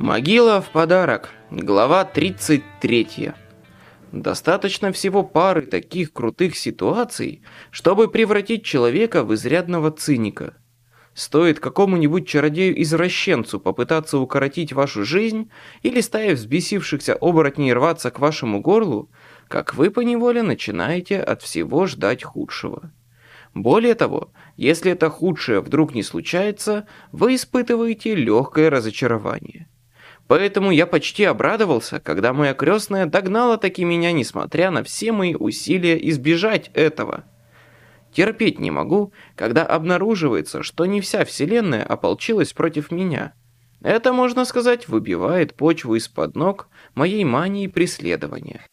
Могила в подарок. Глава 33. Достаточно всего пары таких крутых ситуаций, чтобы превратить человека в изрядного циника. Стоит какому-нибудь чародею-извращенцу попытаться укоротить вашу жизнь или стая взбесившихся оборотней рваться к вашему горлу, как вы поневоле начинаете от всего ждать худшего. Более того, если это худшее вдруг не случается, вы испытываете легкое разочарование. Поэтому я почти обрадовался, когда моя крестная догнала таки меня, несмотря на все мои усилия избежать этого. Терпеть не могу, когда обнаруживается, что не вся вселенная ополчилась против меня. Это, можно сказать, выбивает почву из-под ног моей мании преследования.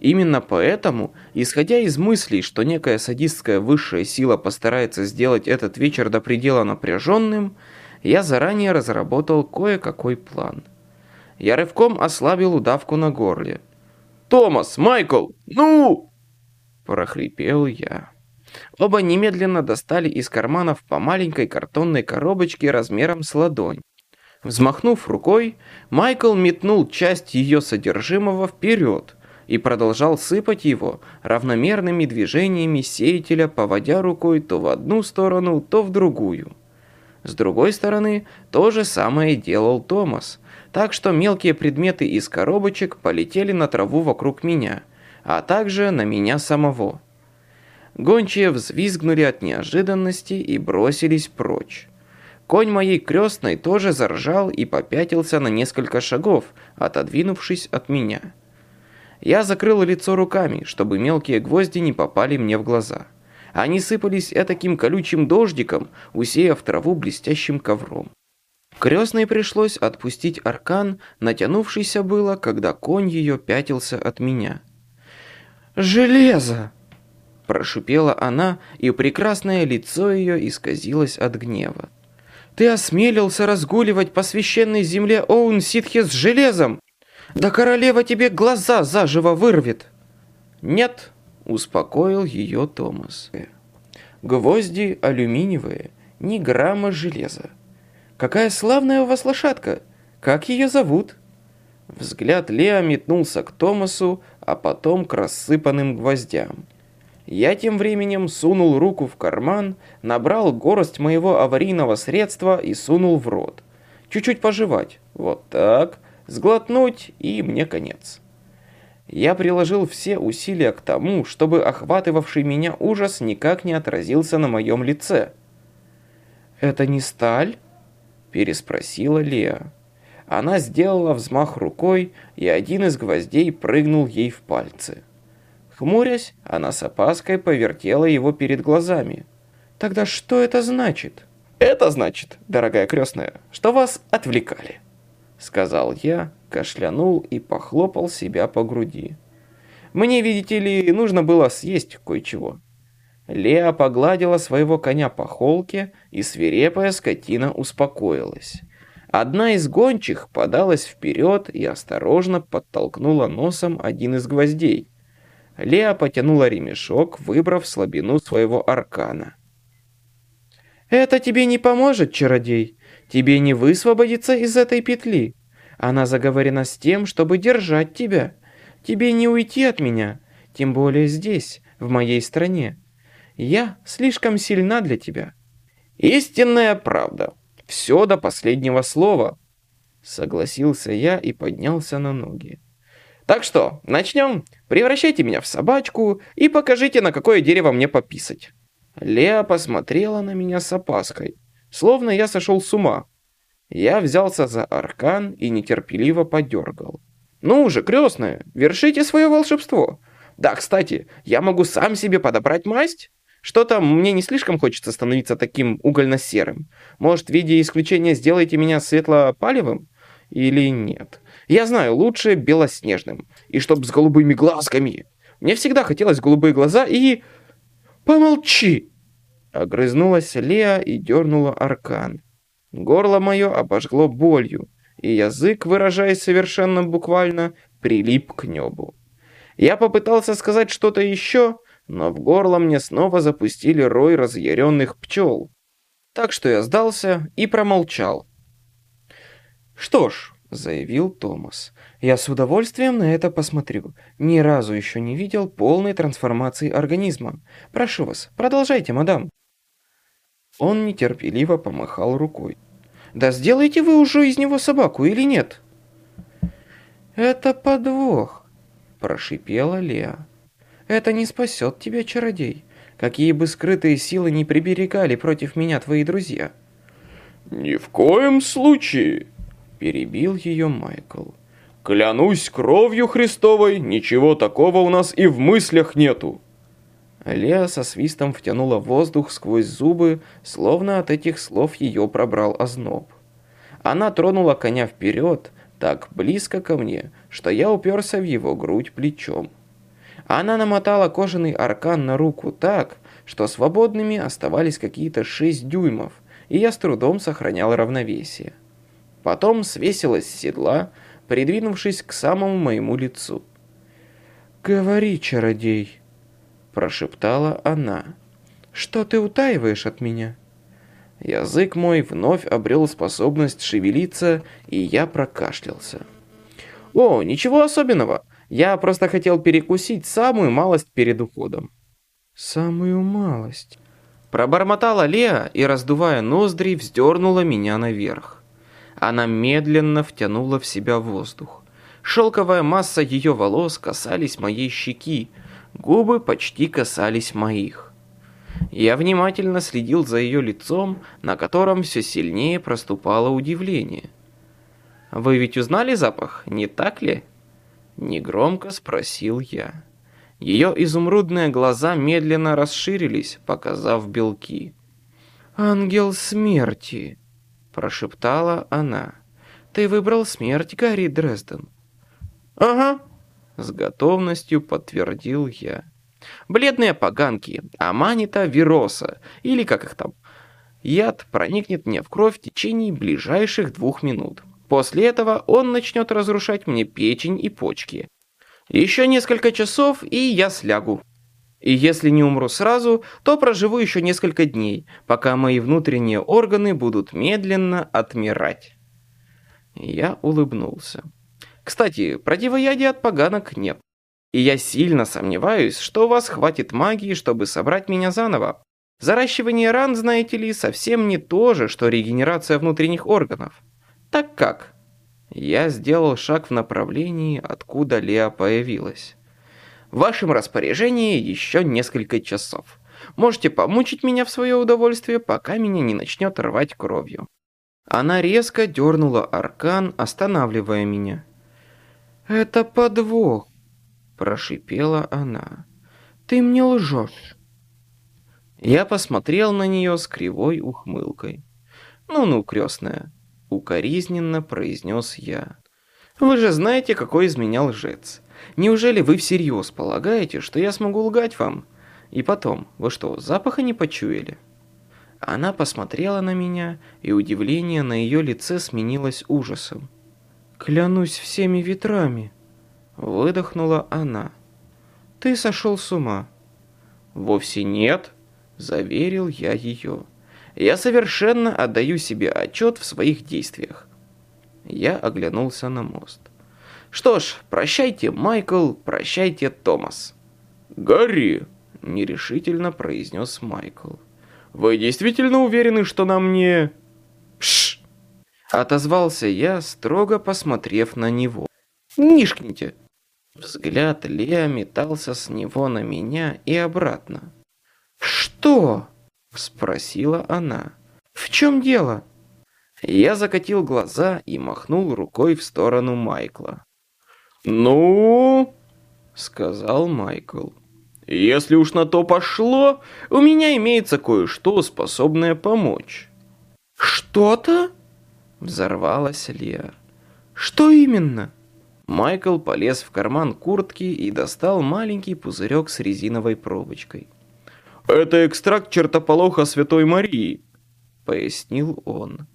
Именно поэтому, исходя из мыслей, что некая садистская высшая сила постарается сделать этот вечер до предела напряженным, я заранее разработал кое-какой план – я рывком ослабил удавку на горле. «Томас! Майкл! Ну!» прохрипел я. Оба немедленно достали из карманов по маленькой картонной коробочке размером с ладонь. Взмахнув рукой, Майкл метнул часть ее содержимого вперед и продолжал сыпать его равномерными движениями сеятеля, поводя рукой то в одну сторону, то в другую. С другой стороны, то же самое делал Томас, так что мелкие предметы из коробочек полетели на траву вокруг меня, а также на меня самого. Гончие взвизгнули от неожиданности и бросились прочь. Конь моей крестной тоже заржал и попятился на несколько шагов, отодвинувшись от меня. Я закрыл лицо руками, чтобы мелкие гвозди не попали мне в глаза. Они сыпались этаким колючим дождиком, усеяв траву блестящим ковром. Крестной пришлось отпустить аркан, натянувшийся было, когда конь ее пятился от меня. «Железо!» Прошипела она, и прекрасное лицо ее исказилось от гнева. «Ты осмелился разгуливать по священной земле Оун-Ситхи с железом? Да королева тебе глаза заживо вырвет!» «Нет!» – успокоил ее Томас. «Гвозди алюминиевые, ни грамма железа. Какая славная у вас лошадка! Как ее зовут?» Взгляд Лео метнулся к Томасу, а потом к рассыпанным гвоздям. Я тем временем сунул руку в карман, набрал горсть моего аварийного средства и сунул в рот. Чуть-чуть пожевать. Вот так. Сглотнуть, и мне конец. Я приложил все усилия к тому, чтобы охватывавший меня ужас никак не отразился на моем лице. «Это не сталь?» Переспросила Леа. Она сделала взмах рукой, и один из гвоздей прыгнул ей в пальцы. Хмурясь, она с опаской повертела его перед глазами. «Тогда что это значит?» «Это значит, дорогая крестная, что вас отвлекали», — сказал я, кашлянул и похлопал себя по груди. «Мне, видите ли, нужно было съесть кое-чего». Леа погладила своего коня по холке, и свирепая скотина успокоилась. Одна из гончих подалась вперед и осторожно подтолкнула носом один из гвоздей. Леа потянула ремешок, выбрав слабину своего аркана. «Это тебе не поможет, чародей. Тебе не высвободиться из этой петли. Она заговорена с тем, чтобы держать тебя. Тебе не уйти от меня, тем более здесь, в моей стране. Я слишком сильна для тебя». «Истинная правда. Все до последнего слова», — согласился я и поднялся на ноги. «Так что, начнем? Превращайте меня в собачку и покажите, на какое дерево мне пописать». Леа посмотрела на меня с опаской, словно я сошел с ума. Я взялся за аркан и нетерпеливо подергал. «Ну уже, крестная, вершите свое волшебство. Да, кстати, я могу сам себе подобрать масть?» Что-то мне не слишком хочется становиться таким угольно-серым. Может, в виде исключения сделаете меня светло-палевым? Или нет? Я знаю, лучше белоснежным. И чтоб с голубыми глазками. Мне всегда хотелось голубые глаза и... Помолчи! Огрызнулась Леа и дернула аркан. Горло мое обожгло болью, и язык, выражаясь совершенно буквально, прилип к небу. Я попытался сказать что-то еще, но в горло мне снова запустили рой разъяренных пчел. Так что я сдался и промолчал. Что ж, — заявил Томас. «Я с удовольствием на это посмотрю. Ни разу еще не видел полной трансформации организма. Прошу вас, продолжайте, мадам». Он нетерпеливо помахал рукой. «Да сделайте вы уже из него собаку или нет?» «Это подвох», – прошипела Леа. «Это не спасет тебя, чародей. Какие бы скрытые силы не приберегали против меня твои друзья». «Ни в коем случае!» – перебил ее Майкл. «Клянусь кровью Христовой, ничего такого у нас и в мыслях нету!» Леа со свистом втянула воздух сквозь зубы, словно от этих слов ее пробрал озноб. Она тронула коня вперед, так близко ко мне, что я уперся в его грудь плечом. Она намотала кожаный аркан на руку так, что свободными оставались какие-то шесть дюймов, и я с трудом сохранял равновесие. Потом свесилась с седла, придвинувшись к самому моему лицу. «Говори, чародей», прошептала она. «Что ты утаиваешь от меня?» Язык мой вновь обрел способность шевелиться, и я прокашлялся. «О, ничего особенного. Я просто хотел перекусить самую малость перед уходом». «Самую малость?» Пробормотала Леа и, раздувая ноздри, вздернула меня наверх. Она медленно втянула в себя воздух. Шелковая масса ее волос касались моей щеки, Губы почти касались моих. Я внимательно следил за ее лицом, на котором все сильнее проступало удивление. «Вы ведь узнали запах, не так ли?» Негромко спросил я. Ее изумрудные глаза медленно расширились, показав белки. «Ангел смерти!» – прошептала она. «Ты выбрал смерть, Гарри Дрезден?» «Ага», с готовностью подтвердил я. Бледные поганки, аманита вироса, или как их там. Яд проникнет мне в кровь в течение ближайших двух минут. После этого он начнет разрушать мне печень и почки. Еще несколько часов, и я слягу. И если не умру сразу, то проживу еще несколько дней, пока мои внутренние органы будут медленно отмирать. Я улыбнулся. Кстати, противоядия от поганок нет. И я сильно сомневаюсь, что у вас хватит магии, чтобы собрать меня заново. Заращивание ран, знаете ли, совсем не то же, что регенерация внутренних органов. Так как? Я сделал шаг в направлении, откуда Леа появилась. В вашем распоряжении еще несколько часов. Можете помучить меня в свое удовольствие, пока меня не начнет рвать кровью. Она резко дернула аркан, останавливая меня. «Это подвох», – прошипела она. «Ты мне лжешь». Я посмотрел на нее с кривой ухмылкой. «Ну-ну, крестная», – укоризненно произнес я. «Вы же знаете, какой из меня лжец. Неужели вы всерьез полагаете, что я смогу лгать вам? И потом, вы что, запаха не почуяли?» Она посмотрела на меня, и удивление на ее лице сменилось ужасом. «Клянусь всеми ветрами!» Выдохнула она. «Ты сошел с ума!» «Вовсе нет!» Заверил я ее. «Я совершенно отдаю себе отчет в своих действиях!» Я оглянулся на мост. «Что ж, прощайте, Майкл, прощайте, Томас!» «Гарри!» – нерешительно произнес Майкл. «Вы действительно уверены, что нам не...» «Пш!» Отозвался я, строго посмотрев на него. «Нишкните!» Взгляд Леа метался с него на меня и обратно. «Что?» – спросила она. «В чем дело?» Я закатил глаза и махнул рукой в сторону Майкла. «Ну?» – сказал Майкл. «Если уж на то пошло, у меня имеется кое-что, способное помочь». «Что-то?» Взорвалась Леа. «Что именно?» Майкл полез в карман куртки и достал маленький пузырек с резиновой пробочкой. «Это экстракт чертополоха Святой Марии», — пояснил он.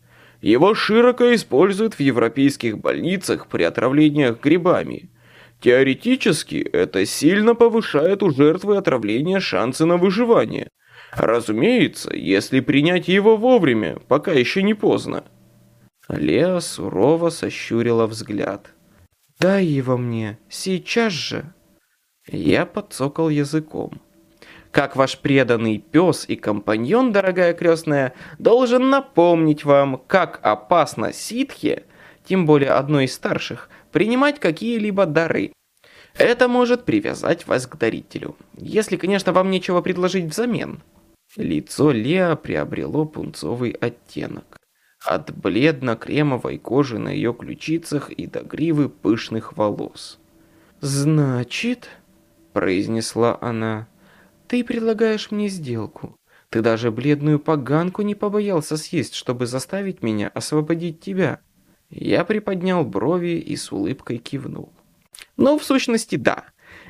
«Его широко используют в европейских больницах при отравлениях грибами. Теоретически это сильно повышает у жертвы отравления шансы на выживание. Разумеется, если принять его вовремя, пока еще не поздно». Леа сурово сощурила взгляд. «Дай его мне, сейчас же!» Я подцокал языком. Как ваш преданный пес и компаньон, дорогая крестная, должен напомнить вам, как опасно ситхе, тем более одной из старших, принимать какие-либо дары. Это может привязать вас к дарителю, если, конечно, вам нечего предложить взамен. Лицо Леа приобрело пунцовый оттенок. От бледно-кремовой кожи на ее ключицах и до гривы пышных волос. «Значит...» — произнесла она. «Ты предлагаешь мне сделку. Ты даже бледную поганку не побоялся съесть, чтобы заставить меня освободить тебя». Я приподнял брови и с улыбкой кивнул. «Ну, в сущности, да.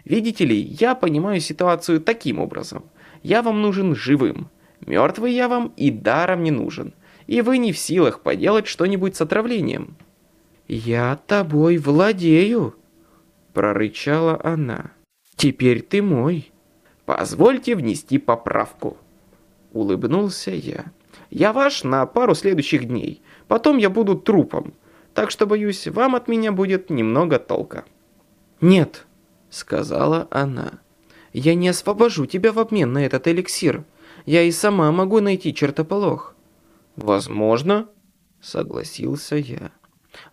Видите ли, я понимаю ситуацию таким образом. Я вам нужен живым. Мертвый я вам и даром не нужен. И вы не в силах поделать что-нибудь с отравлением». «Я тобой владею», — прорычала она. «Теперь ты мой». «Позвольте внести поправку», — улыбнулся я. «Я ваш на пару следующих дней. Потом я буду трупом. Так что, боюсь, вам от меня будет немного толка». «Нет», — сказала она. Я не освобожу тебя в обмен на этот эликсир. Я и сама могу найти чертополох». «Возможно», — согласился я.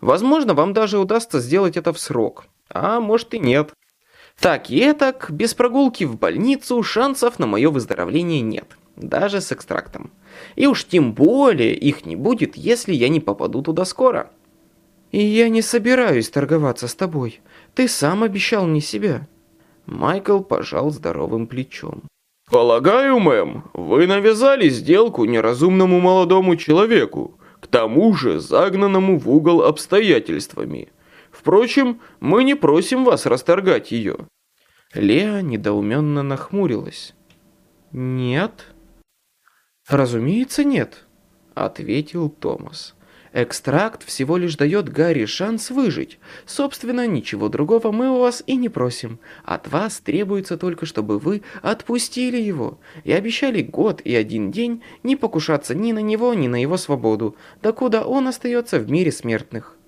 «Возможно, вам даже удастся сделать это в срок. А может и нет. Так и так, без прогулки в больницу шансов на мое выздоровление нет. Даже с экстрактом. И уж тем более их не будет, если я не попаду туда скоро». «И я не собираюсь торговаться с тобой. Ты сам обещал мне себя». Майкл пожал здоровым плечом. «Полагаю, мэм, вы навязали сделку неразумному молодому человеку, к тому же загнанному в угол обстоятельствами. Впрочем, мы не просим вас расторгать ее». Леа недоуменно нахмурилась. «Нет?» «Разумеется, нет», — ответил Томас. Экстракт всего лишь дает Гарри шанс выжить. Собственно, ничего другого мы у вас и не просим. От вас требуется только, чтобы вы отпустили его. И обещали год и один день не покушаться ни на него, ни на его свободу, докуда он остается в мире смертных.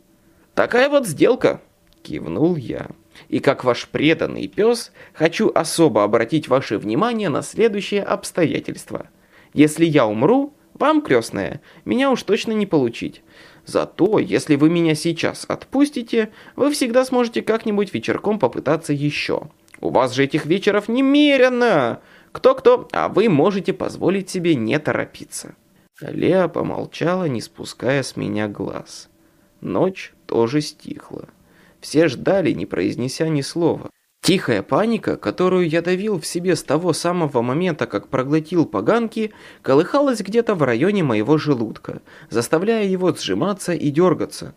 «Такая вот сделка!» – кивнул я. «И как ваш преданный пес, хочу особо обратить ваше внимание на следующее обстоятельство. Если я умру, вам, крестная, меня уж точно не получить. Зато, если вы меня сейчас отпустите, вы всегда сможете как-нибудь вечерком попытаться еще. У вас же этих вечеров немерено. Кто-кто, а вы можете позволить себе не торопиться. Леа помолчала, не спуская с меня глаз. Ночь тоже стихла. Все ждали, не произнеся ни слова. Тихая паника, которую я давил в себе с того самого момента, как проглотил поганки, колыхалась где-то в районе моего желудка, заставляя его сжиматься и дергаться.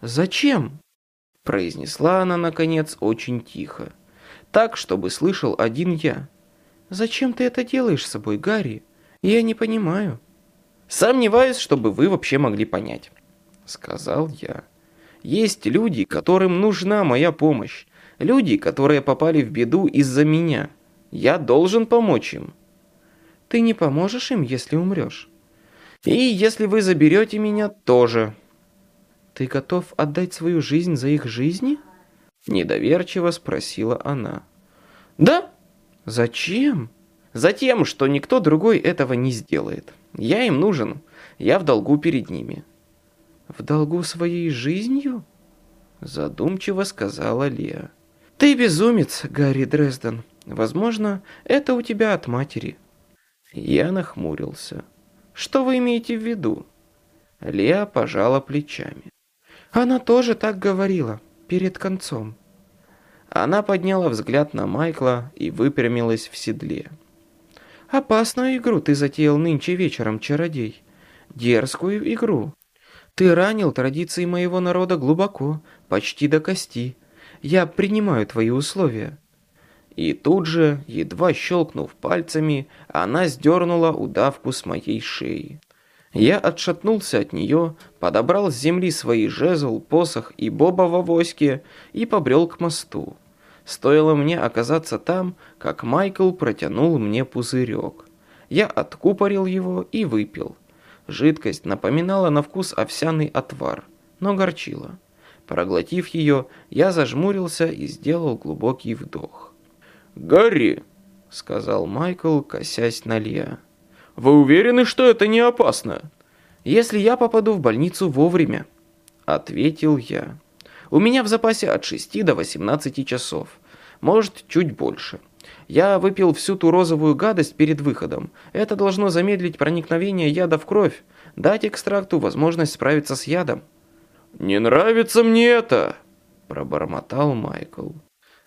«Зачем?» – произнесла она, наконец, очень тихо. Так, чтобы слышал один я. «Зачем ты это делаешь с собой, Гарри? Я не понимаю». «Сомневаюсь, чтобы вы вообще могли понять», – сказал я. «Есть люди, которым нужна моя помощь, Люди, которые попали в беду из-за меня. Я должен помочь им. Ты не поможешь им, если умрешь. И если вы заберете меня, тоже. Ты готов отдать свою жизнь за их жизни? Недоверчиво спросила она. Да. Зачем? Затем, что никто другой этого не сделает. Я им нужен. Я в долгу перед ними. В долгу своей жизнью? Задумчиво сказала Леа. «Ты безумец, Гарри Дрезден. Возможно, это у тебя от матери». Я нахмурился. «Что вы имеете в виду?» Леа пожала плечами. «Она тоже так говорила, перед концом». Она подняла взгляд на Майкла и выпрямилась в седле. «Опасную игру ты затеял нынче вечером, чародей. Дерзкую игру. Ты ранил традиции моего народа глубоко, почти до кости. Я принимаю твои условия». И тут же, едва щелкнув пальцами, она сдернула удавку с моей шеи. Я отшатнулся от нее, подобрал с земли свои жезл, посох и боба в авоське и побрел к мосту. Стоило мне оказаться там, как Майкл протянул мне пузырек. Я откупорил его и выпил. Жидкость напоминала на вкус овсяный отвар, но горчила. Проглотив ее, я зажмурился и сделал глубокий вдох. «Гарри!» — сказал Майкл, косясь на Леа. «Вы уверены, что это не опасно?» «Если я попаду в больницу вовремя», — ответил я. «У меня в запасе от 6 до 18 часов, может, чуть больше. Я выпил всю ту розовую гадость перед выходом. Это должно замедлить проникновение яда в кровь, дать экстракту возможность справиться с ядом». «Не нравится мне это!» – пробормотал Майкл.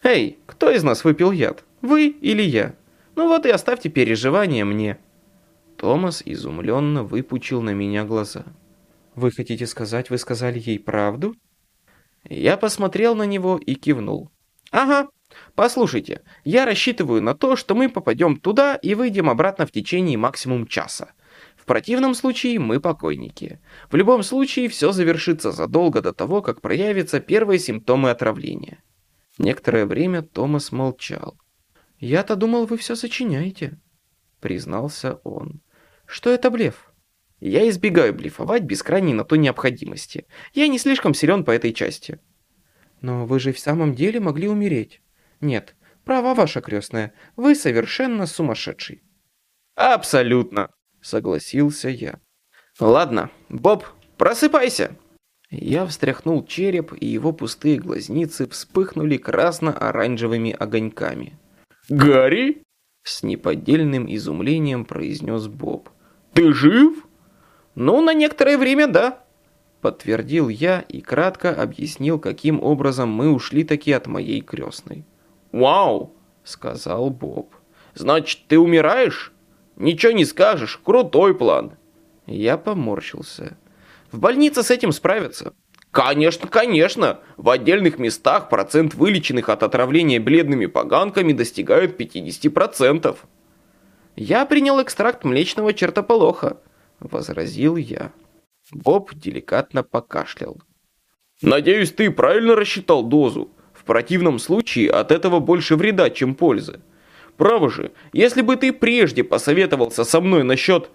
«Эй, кто из нас выпил яд? Вы или я? Ну вот и оставьте переживания мне». Томас изумленно выпучил на меня глаза. «Вы хотите сказать, вы сказали ей правду?» Я посмотрел на него и кивнул. «Ага, послушайте, я рассчитываю на то, что мы попадем туда и выйдем обратно в течение максимум часа. В противном случае мы покойники. В любом случае все завершится задолго до того, как проявятся первые симптомы отравления. Некоторое время Томас молчал. «Я-то думал, вы все сочиняете», — признался он. «Что это блеф?» «Я избегаю блефовать без крайней на то необходимости. Я не слишком силен по этой части». «Но вы же в самом деле могли умереть». «Нет, права ваша крестная, вы совершенно сумасшедший». «Абсолютно», согласился я. Ладно, Боб, просыпайся. Я встряхнул череп, и его пустые глазницы вспыхнули красно-оранжевыми огоньками. «Гарри?» С неподдельным изумлением произнес Боб. «Ты жив?» «Ну, на некоторое время, да», подтвердил я и кратко объяснил, каким образом мы ушли таки от моей крестной. «Вау!» — сказал Боб. «Значит, ты умираешь?» Ничего не скажешь, крутой план. Я поморщился. В больнице с этим справятся. Конечно, конечно. В отдельных местах процент вылеченных от отравления бледными поганками достигает 50%. Я принял экстракт млечного чертополоха, возразил я. Боб деликатно покашлял. Надеюсь, ты правильно рассчитал дозу. В противном случае от этого больше вреда, чем пользы. Право же, если бы ты прежде посоветовался со мной насчет...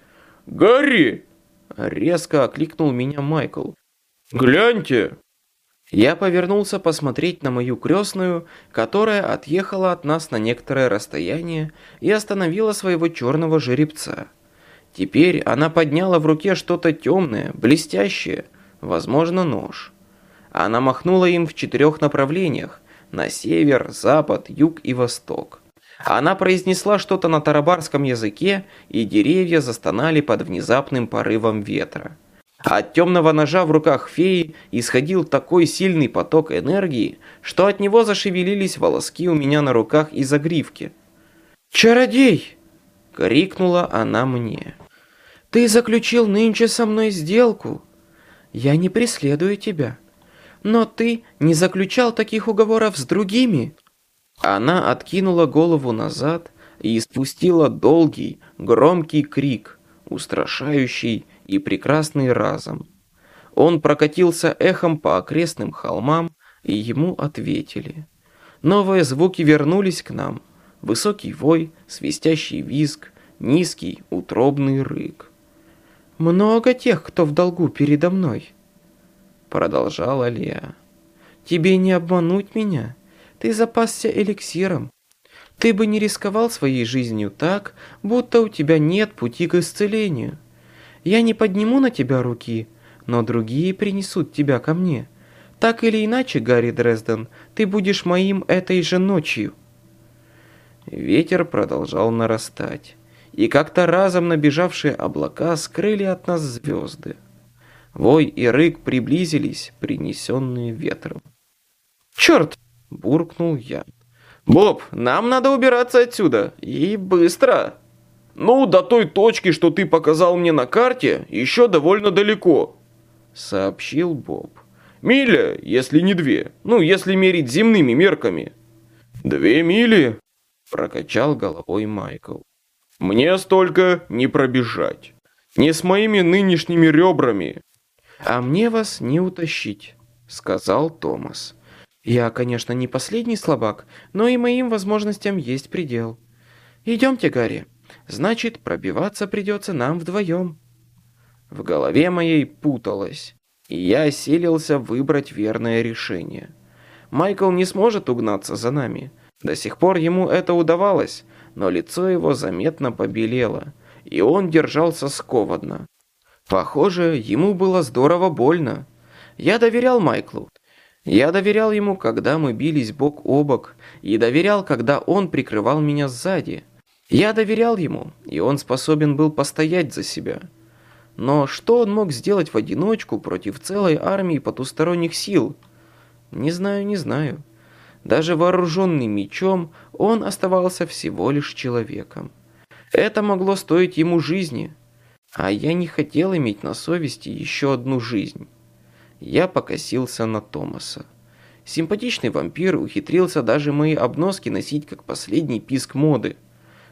Гарри!» Резко окликнул меня Майкл. «Гляньте!» Я повернулся посмотреть на мою крестную, которая отъехала от нас на некоторое расстояние и остановила своего черного жеребца. Теперь она подняла в руке что-то темное, блестящее, возможно, нож. Она махнула им в четырех направлениях, на север, запад, юг и восток. Она произнесла что-то на тарабарском языке, и деревья застонали под внезапным порывом ветра. От темного ножа в руках феи исходил такой сильный поток энергии, что от него зашевелились волоски у меня на руках и загривке. «Чародей!» — крикнула она мне. «Ты заключил нынче со мной сделку. Я не преследую тебя. Но ты не заключал таких уговоров с другими». Она откинула голову назад и испустила долгий, громкий крик, устрашающий и прекрасный разом. Он прокатился эхом по окрестным холмам, и ему ответили. Новые звуки вернулись к нам. Высокий вой, свистящий визг, низкий, утробный рык. «Много тех, кто в долгу передо мной», — продолжала Леа. «Тебе не обмануть меня?» Ты запасся эликсиром. Ты бы не рисковал своей жизнью так, будто у тебя нет пути к исцелению. Я не подниму на тебя руки, но другие принесут тебя ко мне. Так или иначе, Гарри Дрезден, ты будешь моим этой же ночью». Ветер продолжал нарастать, и как-то разом набежавшие облака скрыли от нас звезды. Вой и рык приблизились, принесенные ветром. «Черт!» буркнул я. «Боб, нам надо убираться отсюда, и быстро!» «Ну, до той точки, что ты показал мне на карте, еще довольно далеко», — сообщил Боб. «Миля, если не две, ну, если мерить земными мерками». «Две мили?» — прокачал головой Майкл. «Мне столько не пробежать. Не с моими нынешними ребрами». «А мне вас не утащить», — сказал Томас. Я, конечно, не последний слабак, но и моим возможностям есть предел. Идемте, Гарри. Значит, пробиваться придется нам вдвоем. В голове моей путалось, и я осилился выбрать верное решение. Майкл не сможет угнаться за нами. До сих пор ему это удавалось, но лицо его заметно побелело, и он держался скованно. Похоже, ему было здорово больно. Я доверял Майклу. Я доверял ему, когда мы бились бок о бок, и доверял, когда он прикрывал меня сзади. Я доверял ему, и он способен был постоять за себя. Но что он мог сделать в одиночку против целой армии потусторонних сил? Не знаю, не знаю. Даже вооруженный мечом, он оставался всего лишь человеком. Это могло стоить ему жизни. А я не хотел иметь на совести еще одну жизнь. Я покосился на Томаса. Симпатичный вампир ухитрился даже мои обноски носить как последний писк моды.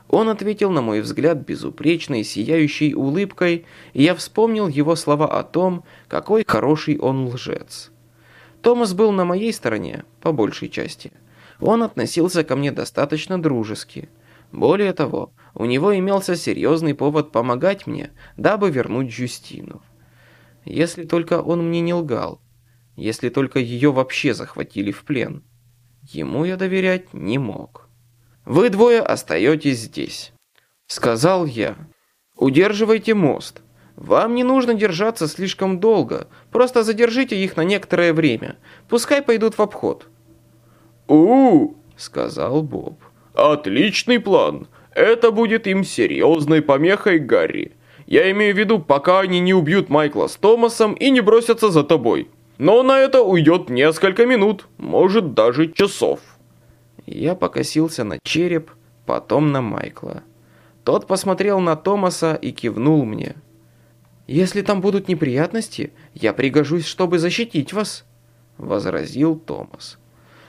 Он ответил на мой взгляд безупречной, сияющей улыбкой, и я вспомнил его слова о том, какой хороший он лжец. Томас был на моей стороне, по большей части. Он относился ко мне достаточно дружески. Более того, у него имелся серьезный повод помогать мне, дабы вернуть Джустину. Если только он мне не лгал. Если только ее вообще захватили в плен. Ему я доверять не мог. «Вы двое остаетесь здесь», — сказал я. «Удерживайте мост. Вам не нужно держаться слишком долго, просто задержите их на некоторое время. Пускай пойдут в обход». «У-у-у», сказал Боб. «Отличный план. Это будет им серьезной помехой, Гарри. Я имею в виду, пока они не убьют Майкла с Томасом и не бросятся за тобой. Но на это уйдет несколько минут, может даже часов». Я покосился на череп, потом на Майкла. Тот посмотрел на Томаса и кивнул мне. «Если там будут неприятности, я пригожусь, чтобы защитить вас», — возразил Томас.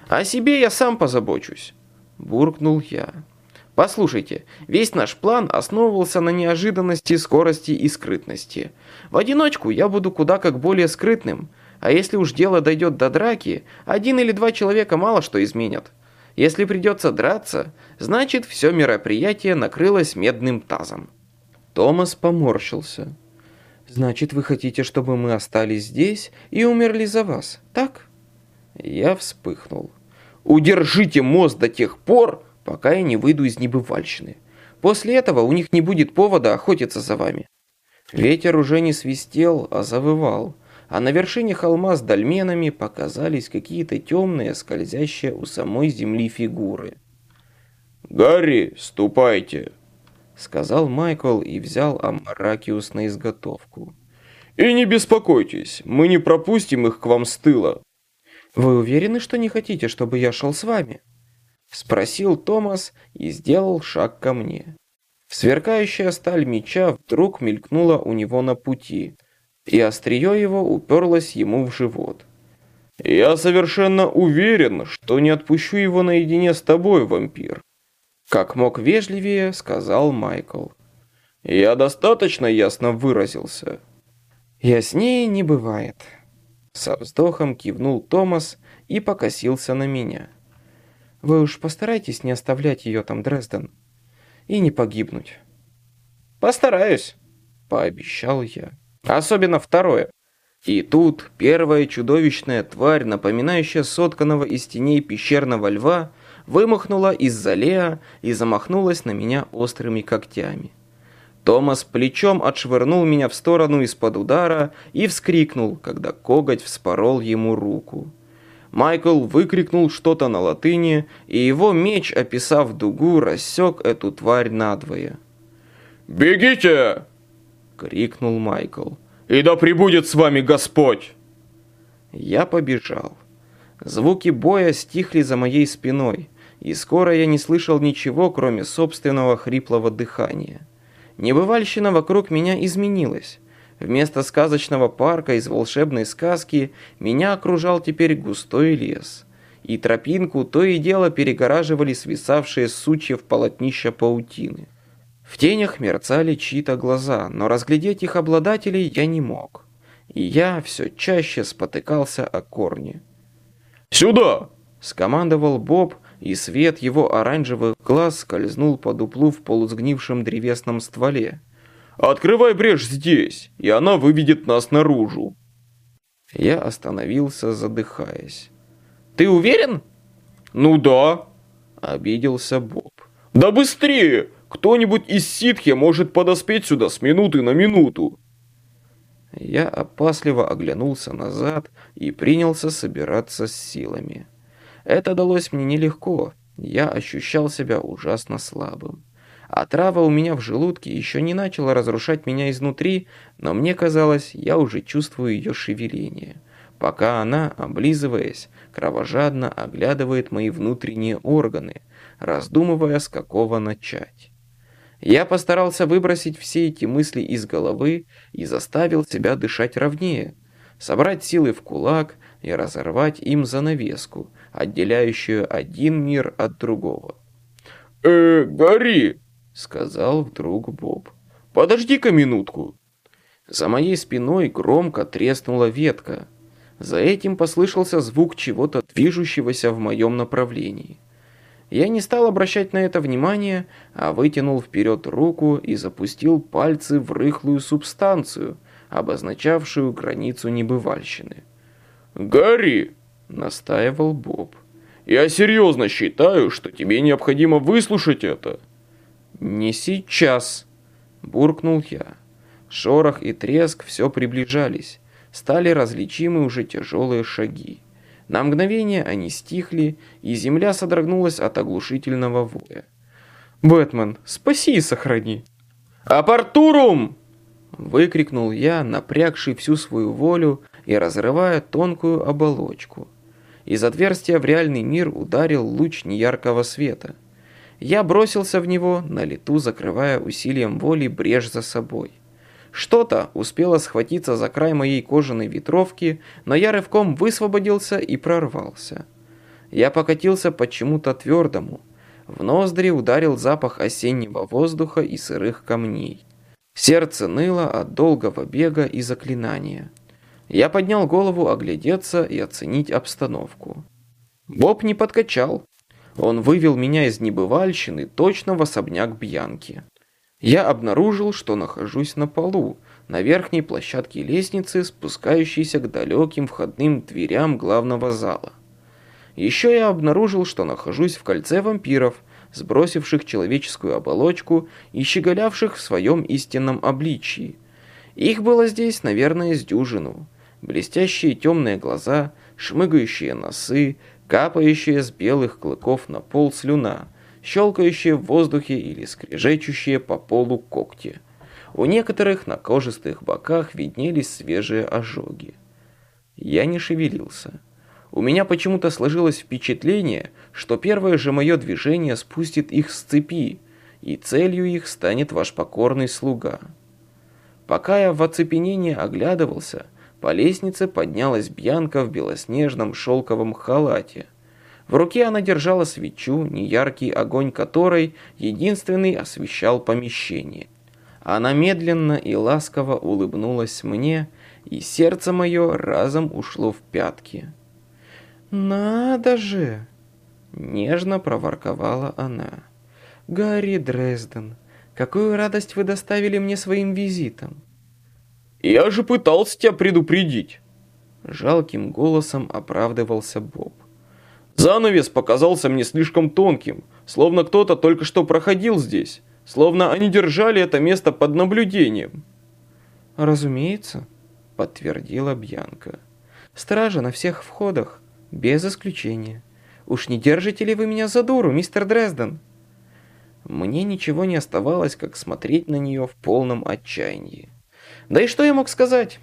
«О себе я сам позабочусь», — буркнул я. «Послушайте, весь наш план основывался на неожиданности, скорости и скрытности. В одиночку я буду куда как более скрытным, а если уж дело дойдет до драки, один или два человека мало что изменят. Если придется драться, значит все мероприятие накрылось медным тазом. Томас поморщился. «Значит, вы хотите, чтобы мы остались здесь и умерли за вас, так?» Я вспыхнул. «Удержите мост до тех пор, пока я не выйду из небывальщины. После этого у них не будет повода охотиться за вами». Ветер уже не свистел, а завывал а на вершине холма с дольменами показались какие-то темные, скользящие у самой земли фигуры. «Гарри, ступайте!» — сказал Майкл и взял Амаракиус на изготовку. «И не беспокойтесь, мы не пропустим их к вам с тыла». «Вы уверены, что не хотите, чтобы я шел с вами?» — спросил Томас и сделал шаг ко мне. Сверкающая сталь меча вдруг мелькнула у него на пути — и острие его уперлось ему в живот. «Я совершенно уверен, что не отпущу его наедине с тобой, вампир», как мог вежливее сказал Майкл. «Я достаточно ясно выразился». «Яснее не бывает». Со вздохом кивнул Томас и покосился на меня. «Вы уж постарайтесь не оставлять ее там, Дрезден, и не погибнуть». «Постараюсь», — пообещал я. Особенно второе. И тут первая чудовищная тварь, напоминающая сотканного из теней пещерного льва, вымахнула из-за Леа и замахнулась на меня острыми когтями. Томас плечом отшвырнул меня в сторону из-под удара и вскрикнул, когда коготь вспорол ему руку. Майкл выкрикнул что-то на латыни, и его меч, описав дугу, рассек эту тварь надвое. «Бегите!» крикнул Майкл. «И да пребудет с вами Господь!» Я побежал. Звуки боя стихли за моей спиной, и скоро я не слышал ничего, кроме собственного хриплого дыхания. Небывальщина вокруг меня изменилась. Вместо сказочного парка из волшебной сказки меня окружал теперь густой лес. И тропинку то и дело перегораживали свисавшие с сучьев полотнища паутины. В тенях мерцали чьи-то глаза, но разглядеть их обладателей я не мог. И я все чаще спотыкался о корни. «Сюда!» – скомандовал Боб, и свет его оранжевых глаз скользнул по дуплу в полусгнившем древесном стволе. Открывай брешь здесь, и она выведет нас наружу. Я остановился, задыхаясь. «Ты уверен?» «Ну да», — обиделся Боб. «Да быстрее! Кто-нибудь из ситхи может подоспеть сюда с минуты на минуту!» Я опасливо оглянулся назад и принялся собираться с силами. Это далось мне нелегко, я ощущал себя ужасно слабым. А трава у меня в желудке еще не начала разрушать меня изнутри, но мне казалось, я уже чувствую ее шевеление, пока она, облизываясь, кровожадно оглядывает мои внутренние органы, раздумывая, с какого начать. Я постарался выбросить все эти мысли из головы и заставил себя дышать ровнее, собрать силы в кулак и разорвать им занавеску, отделяющую один мир от другого. «Э, Гори!» — сказал вдруг Боб. «Подожди-ка минутку!» За моей спиной громко треснула ветка. За этим послышался звук чего-то движущегося в моем направлении. Я не стал обращать на это внимание, а вытянул вперед руку и запустил пальцы в рыхлую субстанцию, обозначавшую границу небывальщины. «Гарри!» — настаивал Боб. «Я серьезно считаю, что тебе необходимо выслушать это». «Не сейчас!» — буркнул я. Шорох и треск все приближались. Стали различимы уже тяжелые шаги. На мгновение они стихли, и земля содрогнулась от оглушительного воя. «Бэтмен, спаси и сохрани!» «Апартурум!» Выкрикнул я, напрягший всю свою волю и разрывая тонкую оболочку. Из отверстия в реальный мир ударил луч неяркого света. Я бросился в него, на лету закрывая усилием воли брешь за собой. Что-то успело схватиться за край моей кожаной ветровки, но я рывком высвободился и прорвался. Я покатился по чему-то твердому. В ноздри ударил запах осеннего воздуха и сырых камней. Сердце ныло от долгого бега и заклинания. Я поднял голову оглядеться и оценить обстановку. Боб не подкачал. Он вывел меня из небывальщины точно в особняк Бьянки я обнаружил, что нахожусь на полу, на верхней площадке лестницы, спускающейся к далеким входным дверям главного зала. Еще я обнаружил, что нахожусь в кольце вампиров, сбросивших человеческую оболочку и щеголявших в своем истинном обличии. Их было здесь, наверное, с дюжину. Блестящие темные глаза, шмыгающие носы, капающие с белых клыков на пол слюна — щелкающие в воздухе или скрежещущие по полу когти. У некоторых на кожистых боках виднелись свежие ожоги. Я не шевелился. У меня почему-то сложилось впечатление, что первое же мое движение спустит их с цепи, и целью их станет ваш покорный слуга. Пока я в оцепенении оглядывался, по лестнице поднялась Бьянка в белоснежном шелковом халате – в руке она держала свечу, неяркий огонь которой единственный освещал помещение. Она медленно и ласково улыбнулась мне, и сердце мое разом ушло в пятки. «Надо же!» — нежно проворковала она. «Гарри Дрезден, какую радость вы доставили мне своим визитом!» «Я же пытался тебя предупредить!» Жалким голосом оправдывался Боб. Занавес показался мне слишком тонким, словно кто-то только что проходил здесь, словно они держали это место под наблюдением. «Разумеется», — подтвердила Бьянка. «Стража на всех входах, без исключения. Уж не держите ли вы меня за дуру, мистер Дрезден?» Мне ничего не оставалось, как смотреть на нее в полном отчаянии. Да и что я мог сказать?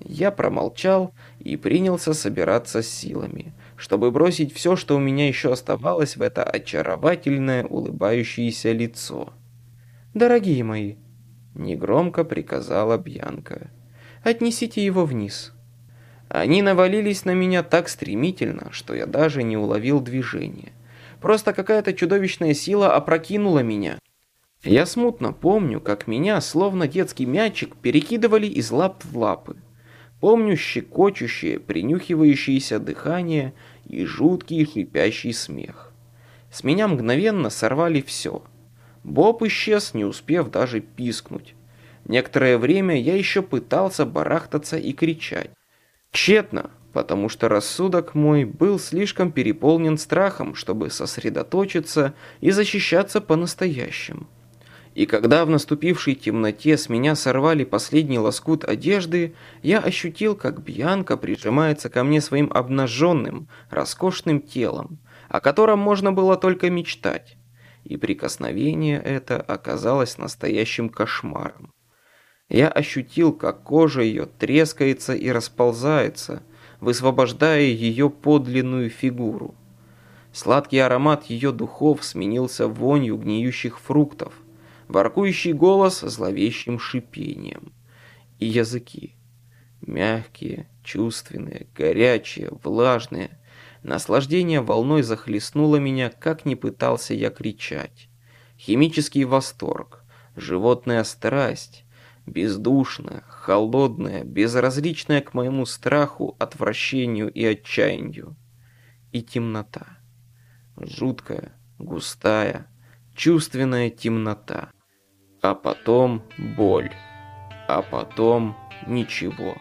Я промолчал и принялся собираться силами чтобы бросить все, что у меня еще оставалось в это очаровательное улыбающееся лицо. «Дорогие мои», — негромко приказала Бьянка, — «отнесите его вниз». Они навалились на меня так стремительно, что я даже не уловил движения. Просто какая-то чудовищная сила опрокинула меня. Я смутно помню, как меня, словно детский мячик, перекидывали из лап в лапы. Помню щекочущее, принюхивающееся дыхание и жуткий шипящий смех. С меня мгновенно сорвали все. Боб исчез, не успев даже пискнуть. Некоторое время я еще пытался барахтаться и кричать. Тщетно, потому что рассудок мой был слишком переполнен страхом, чтобы сосредоточиться и защищаться по-настоящему. И когда в наступившей темноте с меня сорвали последний лоскут одежды, я ощутил, как Бьянка прижимается ко мне своим обнаженным, роскошным телом, о котором можно было только мечтать. И прикосновение это оказалось настоящим кошмаром. Я ощутил, как кожа ее трескается и расползается, высвобождая ее подлинную фигуру. Сладкий аромат ее духов сменился вонью гниющих фруктов, воркующий голос зловещим шипением. И языки. Мягкие, чувственные, горячие, влажные. Наслаждение волной захлестнуло меня, как не пытался я кричать. Химический восторг, животная страсть, бездушная, холодная, безразличная к моему страху, отвращению и отчаянию. И темнота. Жуткая, густая, чувственная темнота. А потом боль. А потом ничего.